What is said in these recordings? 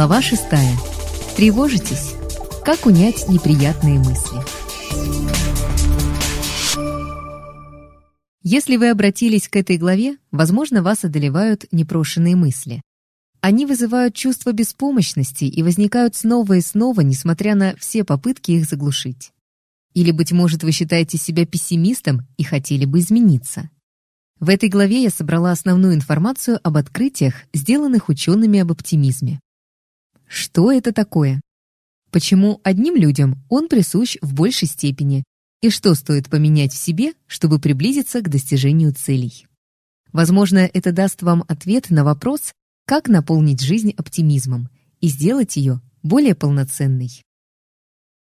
Глава 6. Тревожитесь. Как унять неприятные мысли? Если вы обратились к этой главе, возможно, вас одолевают непрошенные мысли. Они вызывают чувство беспомощности и возникают снова и снова, несмотря на все попытки их заглушить. Или, быть может, вы считаете себя пессимистом и хотели бы измениться. В этой главе я собрала основную информацию об открытиях, сделанных учеными об оптимизме. Что это такое? Почему одним людям он присущ в большей степени? И что стоит поменять в себе, чтобы приблизиться к достижению целей? Возможно, это даст вам ответ на вопрос, как наполнить жизнь оптимизмом и сделать ее более полноценной.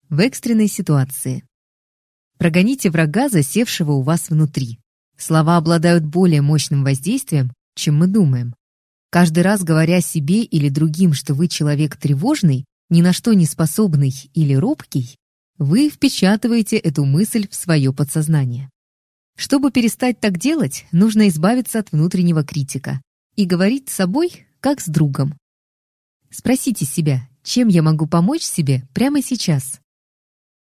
В экстренной ситуации. Прогоните врага, засевшего у вас внутри. Слова обладают более мощным воздействием, чем мы думаем. Каждый раз говоря себе или другим, что вы человек тревожный, ни на что не способный или робкий, вы впечатываете эту мысль в свое подсознание. Чтобы перестать так делать, нужно избавиться от внутреннего критика и говорить с собой, как с другом. Спросите себя, чем я могу помочь себе прямо сейчас?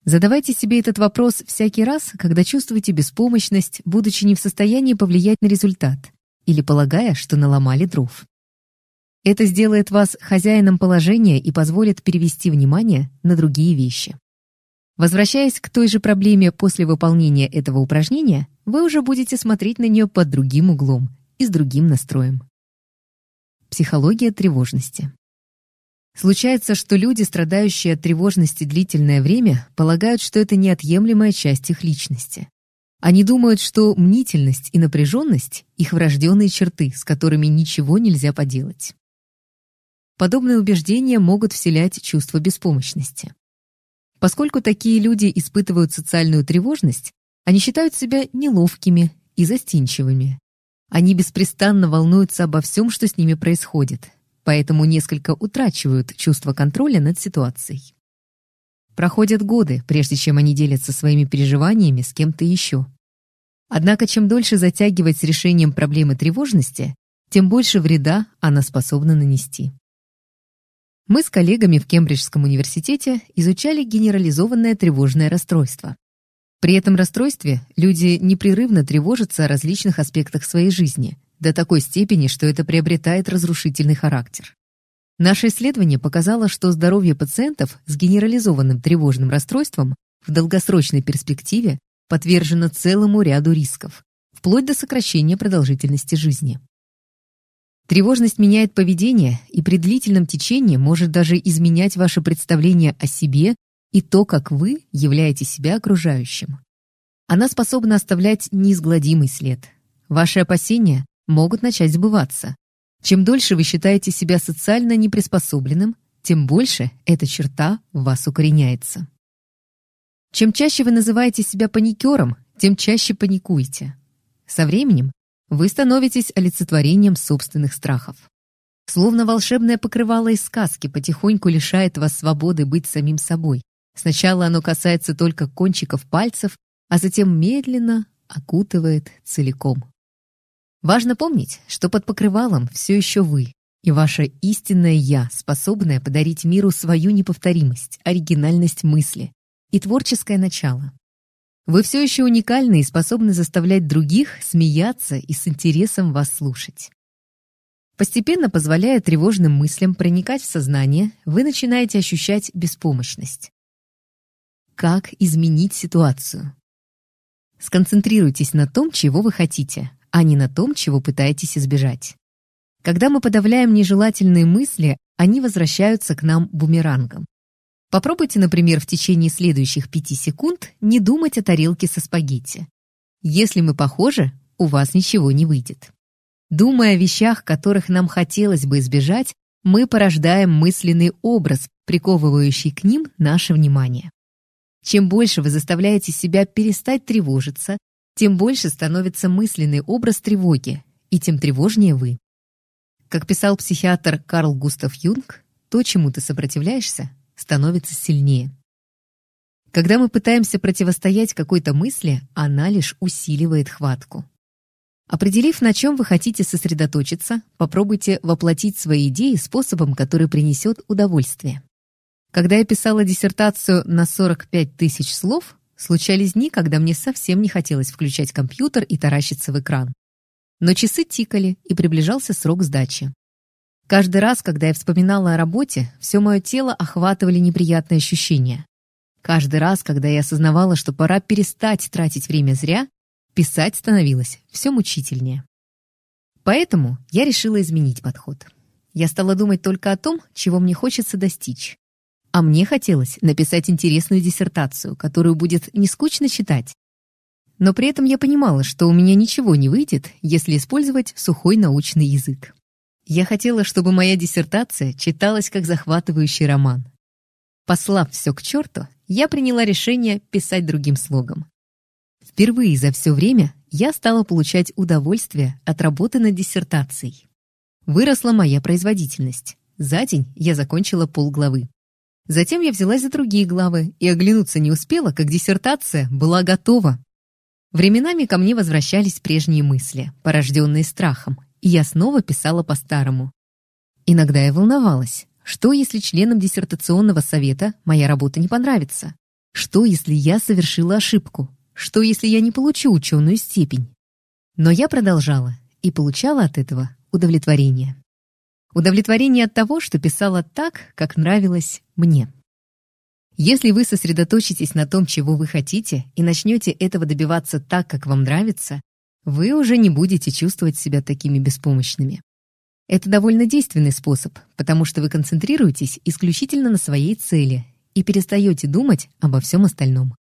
Задавайте себе этот вопрос всякий раз, когда чувствуете беспомощность, будучи не в состоянии повлиять на результат или полагая, что наломали дров. Это сделает вас хозяином положения и позволит перевести внимание на другие вещи. Возвращаясь к той же проблеме после выполнения этого упражнения, вы уже будете смотреть на нее под другим углом и с другим настроем. Психология тревожности. Случается, что люди, страдающие от тревожности длительное время, полагают, что это неотъемлемая часть их личности. Они думают, что мнительность и напряженность — их врожденные черты, с которыми ничего нельзя поделать. Подобные убеждения могут вселять чувство беспомощности. Поскольку такие люди испытывают социальную тревожность, они считают себя неловкими и застенчивыми. Они беспрестанно волнуются обо всем, что с ними происходит, поэтому несколько утрачивают чувство контроля над ситуацией. Проходят годы, прежде чем они делятся своими переживаниями с кем-то еще. Однако, чем дольше затягивать с решением проблемы тревожности, тем больше вреда она способна нанести. Мы с коллегами в Кембриджском университете изучали генерализованное тревожное расстройство. При этом расстройстве люди непрерывно тревожатся о различных аспектах своей жизни, до такой степени, что это приобретает разрушительный характер. Наше исследование показало, что здоровье пациентов с генерализованным тревожным расстройством в долгосрочной перспективе подвержено целому ряду рисков, вплоть до сокращения продолжительности жизни. Тревожность меняет поведение и при длительном течении может даже изменять ваше представление о себе и то, как вы являете себя окружающим. Она способна оставлять неизгладимый след. Ваши опасения могут начать сбываться, чем дольше вы считаете себя социально неприспособленным, тем больше эта черта в вас укореняется. Чем чаще вы называете себя паникером, тем чаще паникуете. Со временем вы становитесь олицетворением собственных страхов. Словно волшебное покрывало из сказки потихоньку лишает вас свободы быть самим собой. Сначала оно касается только кончиков пальцев, а затем медленно окутывает целиком. Важно помнить, что под покрывалом все еще вы, и ваше истинное «я», способное подарить миру свою неповторимость, оригинальность мысли и творческое начало. Вы все еще уникальны и способны заставлять других смеяться и с интересом вас слушать. Постепенно позволяя тревожным мыслям проникать в сознание, вы начинаете ощущать беспомощность. Как изменить ситуацию? Сконцентрируйтесь на том, чего вы хотите, а не на том, чего пытаетесь избежать. Когда мы подавляем нежелательные мысли, они возвращаются к нам бумерангом. Попробуйте, например, в течение следующих пяти секунд не думать о тарелке со спагетти. Если мы похожи, у вас ничего не выйдет. Думая о вещах, которых нам хотелось бы избежать, мы порождаем мысленный образ, приковывающий к ним наше внимание. Чем больше вы заставляете себя перестать тревожиться, тем больше становится мысленный образ тревоги, и тем тревожнее вы. Как писал психиатр Карл Густав Юнг, то, чему ты сопротивляешься, становится сильнее. Когда мы пытаемся противостоять какой-то мысли, она лишь усиливает хватку. Определив, на чем вы хотите сосредоточиться, попробуйте воплотить свои идеи способом, который принесет удовольствие. Когда я писала диссертацию на 45 тысяч слов, случались дни, когда мне совсем не хотелось включать компьютер и таращиться в экран. Но часы тикали, и приближался срок сдачи. Каждый раз, когда я вспоминала о работе, все мое тело охватывали неприятные ощущения. Каждый раз, когда я осознавала, что пора перестать тратить время зря, писать становилось все мучительнее. Поэтому я решила изменить подход. Я стала думать только о том, чего мне хочется достичь. А мне хотелось написать интересную диссертацию, которую будет не скучно читать. Но при этом я понимала, что у меня ничего не выйдет, если использовать сухой научный язык. Я хотела, чтобы моя диссертация читалась как захватывающий роман. Послав все к черту, я приняла решение писать другим слогом. Впервые за все время я стала получать удовольствие от работы над диссертацией. Выросла моя производительность. За день я закончила полглавы. Затем я взялась за другие главы и оглянуться не успела, как диссертация была готова. Временами ко мне возвращались прежние мысли, порожденные страхом, я снова писала по-старому. Иногда я волновалась. Что, если членам диссертационного совета моя работа не понравится? Что, если я совершила ошибку? Что, если я не получу ученую степень? Но я продолжала и получала от этого удовлетворение. Удовлетворение от того, что писала так, как нравилось мне. Если вы сосредоточитесь на том, чего вы хотите, и начнете этого добиваться так, как вам нравится, вы уже не будете чувствовать себя такими беспомощными. Это довольно действенный способ, потому что вы концентрируетесь исключительно на своей цели и перестаете думать обо всем остальном.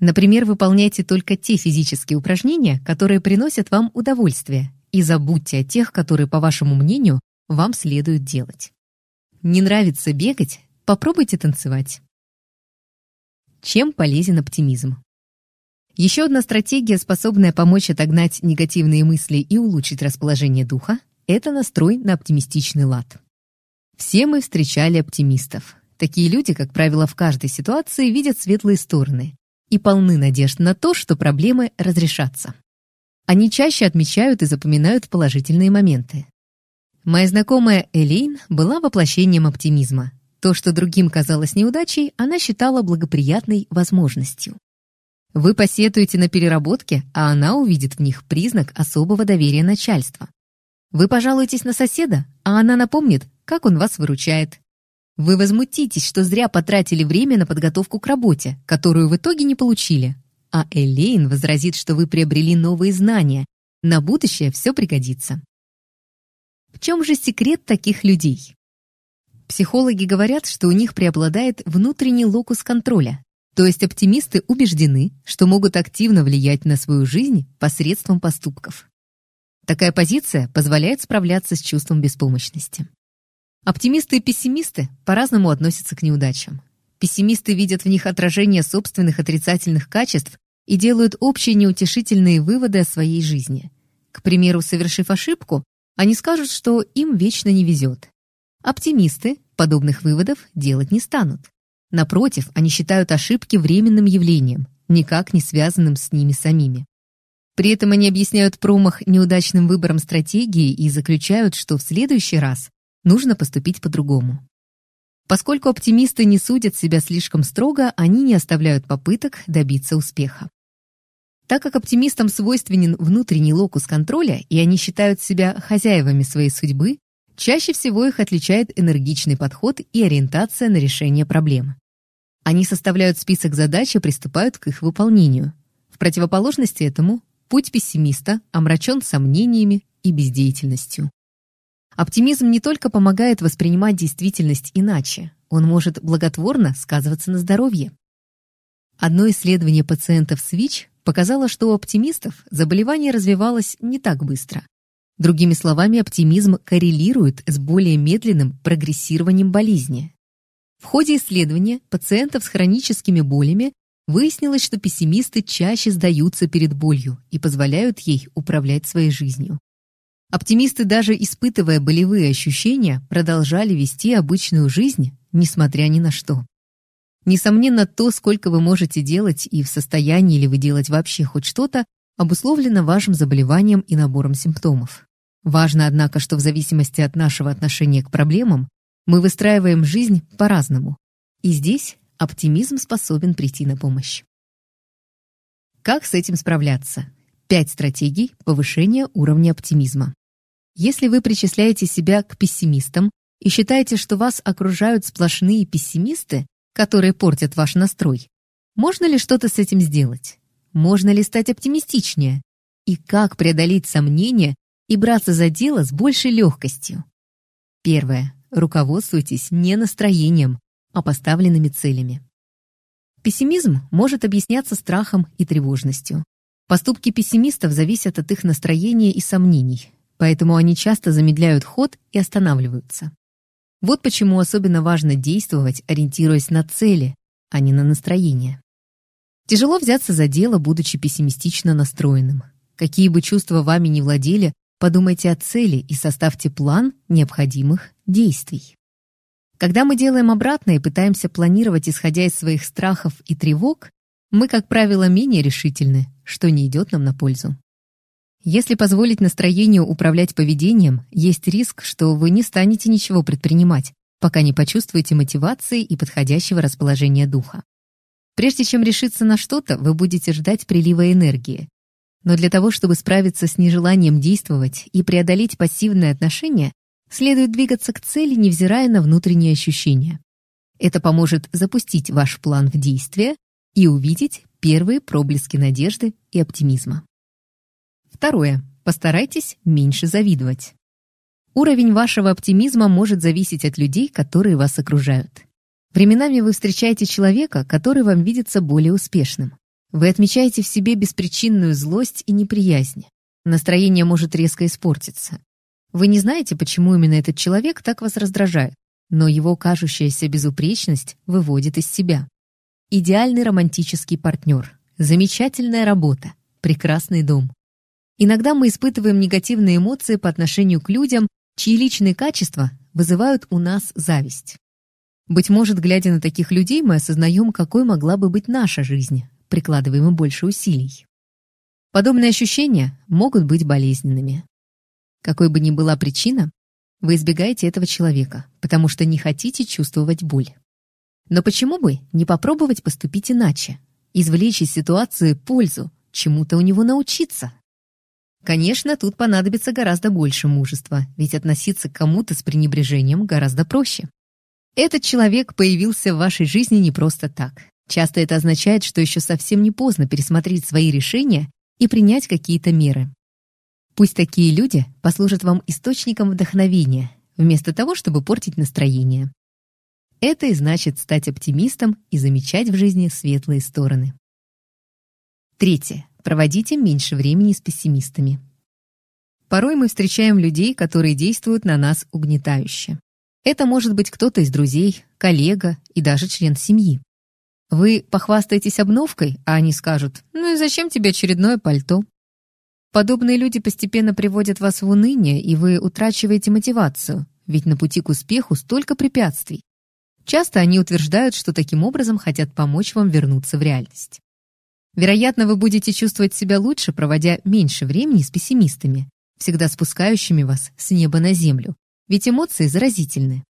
Например, выполняйте только те физические упражнения, которые приносят вам удовольствие, и забудьте о тех, которые, по вашему мнению, вам следует делать. Не нравится бегать? Попробуйте танцевать. Чем полезен оптимизм? Еще одна стратегия, способная помочь отогнать негативные мысли и улучшить расположение духа, это настрой на оптимистичный лад. Все мы встречали оптимистов. Такие люди, как правило, в каждой ситуации видят светлые стороны и полны надежд на то, что проблемы разрешатся. Они чаще отмечают и запоминают положительные моменты. Моя знакомая Элейн была воплощением оптимизма. То, что другим казалось неудачей, она считала благоприятной возможностью. Вы посетуете на переработке, а она увидит в них признак особого доверия начальства. Вы пожалуетесь на соседа, а она напомнит, как он вас выручает. Вы возмутитесь, что зря потратили время на подготовку к работе, которую в итоге не получили. А Элейн возразит, что вы приобрели новые знания. На будущее все пригодится. В чем же секрет таких людей? Психологи говорят, что у них преобладает внутренний локус контроля, то есть оптимисты убеждены, что могут активно влиять на свою жизнь посредством поступков. Такая позиция позволяет справляться с чувством беспомощности. Оптимисты и пессимисты по-разному относятся к неудачам. Пессимисты видят в них отражение собственных отрицательных качеств и делают общие неутешительные выводы о своей жизни. К примеру, совершив ошибку, они скажут, что им вечно не везет. Оптимисты подобных выводов делать не станут. Напротив, они считают ошибки временным явлением, никак не связанным с ними самими. При этом они объясняют промах неудачным выбором стратегии и заключают, что в следующий раз нужно поступить по-другому. Поскольку оптимисты не судят себя слишком строго, они не оставляют попыток добиться успеха. Так как оптимистам свойственен внутренний локус контроля, и они считают себя хозяевами своей судьбы, Чаще всего их отличает энергичный подход и ориентация на решение проблем. Они составляют список задач и приступают к их выполнению. В противоположности этому путь пессимиста омрачен сомнениями и бездеятельностью. Оптимизм не только помогает воспринимать действительность иначе, он может благотворно сказываться на здоровье. Одно исследование пациентов с ВИЧ показало, что у оптимистов заболевание развивалось не так быстро. Другими словами, оптимизм коррелирует с более медленным прогрессированием болезни. В ходе исследования пациентов с хроническими болями выяснилось, что пессимисты чаще сдаются перед болью и позволяют ей управлять своей жизнью. Оптимисты, даже испытывая болевые ощущения, продолжали вести обычную жизнь, несмотря ни на что. Несомненно, то, сколько вы можете делать и в состоянии ли вы делать вообще хоть что-то, обусловлено вашим заболеванием и набором симптомов. Важно, однако, что в зависимости от нашего отношения к проблемам мы выстраиваем жизнь по-разному. И здесь оптимизм способен прийти на помощь. Как с этим справляться? Пять стратегий повышения уровня оптимизма. Если вы причисляете себя к пессимистам и считаете, что вас окружают сплошные пессимисты, которые портят ваш настрой, можно ли что-то с этим сделать? Можно ли стать оптимистичнее? И как преодолеть сомнения и браться за дело с большей легкостью? Первое. Руководствуйтесь не настроением, а поставленными целями. Пессимизм может объясняться страхом и тревожностью. Поступки пессимистов зависят от их настроения и сомнений, поэтому они часто замедляют ход и останавливаются. Вот почему особенно важно действовать, ориентируясь на цели, а не на настроение. Тяжело взяться за дело, будучи пессимистично настроенным. Какие бы чувства вами не владели, подумайте о цели и составьте план необходимых действий. Когда мы делаем обратное и пытаемся планировать, исходя из своих страхов и тревог, мы, как правило, менее решительны, что не идет нам на пользу. Если позволить настроению управлять поведением, есть риск, что вы не станете ничего предпринимать, пока не почувствуете мотивации и подходящего расположения духа. Прежде чем решиться на что-то, вы будете ждать прилива энергии. Но для того, чтобы справиться с нежеланием действовать и преодолеть пассивные отношения, Следует двигаться к цели, невзирая на внутренние ощущения. Это поможет запустить ваш план в действие и увидеть первые проблески надежды и оптимизма. Второе. Постарайтесь меньше завидовать. Уровень вашего оптимизма может зависеть от людей, которые вас окружают. Временами вы встречаете человека, который вам видится более успешным. Вы отмечаете в себе беспричинную злость и неприязнь. Настроение может резко испортиться. Вы не знаете, почему именно этот человек так вас раздражает, но его кажущаяся безупречность выводит из себя. Идеальный романтический партнер, замечательная работа, прекрасный дом. Иногда мы испытываем негативные эмоции по отношению к людям, чьи личные качества вызывают у нас зависть. Быть может, глядя на таких людей, мы осознаем, какой могла бы быть наша жизнь, прикладываем больше усилий. Подобные ощущения могут быть болезненными. Какой бы ни была причина, вы избегаете этого человека, потому что не хотите чувствовать боль. Но почему бы не попробовать поступить иначе? Извлечь из ситуации пользу, чему-то у него научиться? Конечно, тут понадобится гораздо больше мужества, ведь относиться к кому-то с пренебрежением гораздо проще. Этот человек появился в вашей жизни не просто так. Часто это означает, что еще совсем не поздно пересмотреть свои решения и принять какие-то меры. Пусть такие люди послужат вам источником вдохновения, вместо того, чтобы портить настроение. Это и значит стать оптимистом и замечать в жизни светлые стороны. Третье. Проводите меньше времени с пессимистами. Порой мы встречаем людей, которые действуют на нас угнетающе. Это может быть кто-то из друзей, коллега и даже член семьи. Вы похвастаетесь обновкой, а они скажут, ну и зачем тебе очередное пальто? Подобные люди постепенно приводят вас в уныние, и вы утрачиваете мотивацию, ведь на пути к успеху столько препятствий. Часто они утверждают, что таким образом хотят помочь вам вернуться в реальность. Вероятно, вы будете чувствовать себя лучше, проводя меньше времени с пессимистами, всегда спускающими вас с неба на землю, ведь эмоции заразительны.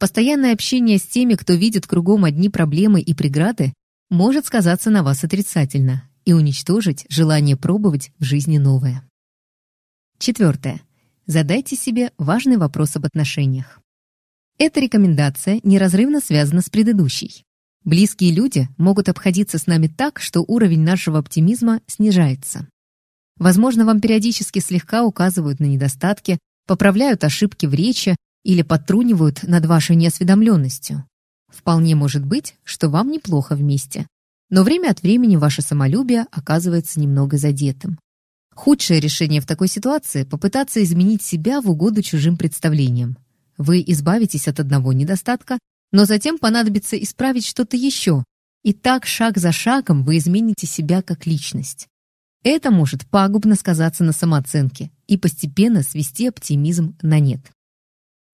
Постоянное общение с теми, кто видит кругом одни проблемы и преграды, может сказаться на вас отрицательно, и уничтожить желание пробовать в жизни новое. Четвертое. Задайте себе важный вопрос об отношениях. Эта рекомендация неразрывно связана с предыдущей. Близкие люди могут обходиться с нами так, что уровень нашего оптимизма снижается. Возможно, вам периодически слегка указывают на недостатки, поправляют ошибки в речи или подтрунивают над вашей неосведомленностью. Вполне может быть, что вам неплохо вместе, но время от времени ваше самолюбие оказывается немного задетым. Худшее решение в такой ситуации – попытаться изменить себя в угоду чужим представлениям. Вы избавитесь от одного недостатка, но затем понадобится исправить что-то еще. И так шаг за шагом вы измените себя как личность. Это может пагубно сказаться на самооценке и постепенно свести оптимизм на нет.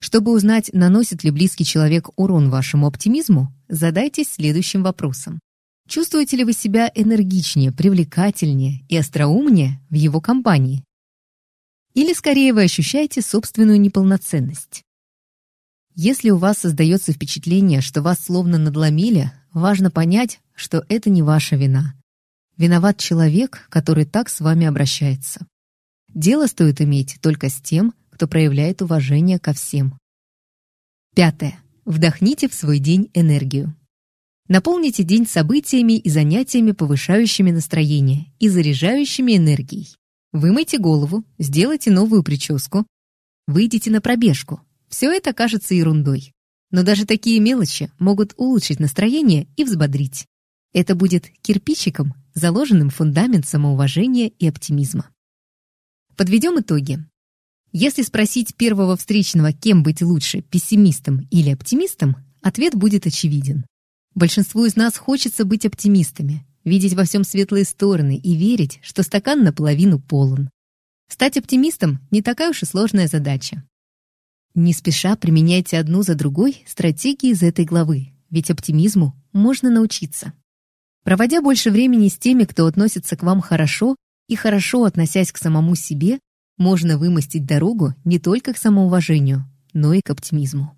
Чтобы узнать, наносит ли близкий человек урон вашему оптимизму, задайтесь следующим вопросом. Чувствуете ли вы себя энергичнее, привлекательнее и остроумнее в его компании? Или скорее вы ощущаете собственную неполноценность? Если у вас создается впечатление, что вас словно надломили, важно понять, что это не ваша вина. Виноват человек, который так с вами обращается. Дело стоит иметь только с тем, кто проявляет уважение ко всем. Пятое. Вдохните в свой день энергию. Наполните день событиями и занятиями, повышающими настроение и заряжающими энергией. Вымойте голову, сделайте новую прическу, выйдите на пробежку. Все это кажется ерундой. Но даже такие мелочи могут улучшить настроение и взбодрить. Это будет кирпичиком, заложенным фундамент самоуважения и оптимизма. Подведем итоги. Если спросить первого встречного, кем быть лучше, пессимистом или оптимистом, ответ будет очевиден. Большинству из нас хочется быть оптимистами, видеть во всем светлые стороны и верить, что стакан наполовину полон. Стать оптимистом — не такая уж и сложная задача. Не спеша применяйте одну за другой стратегии из этой главы, ведь оптимизму можно научиться. Проводя больше времени с теми, кто относится к вам хорошо, и хорошо относясь к самому себе, можно вымостить дорогу не только к самоуважению, но и к оптимизму.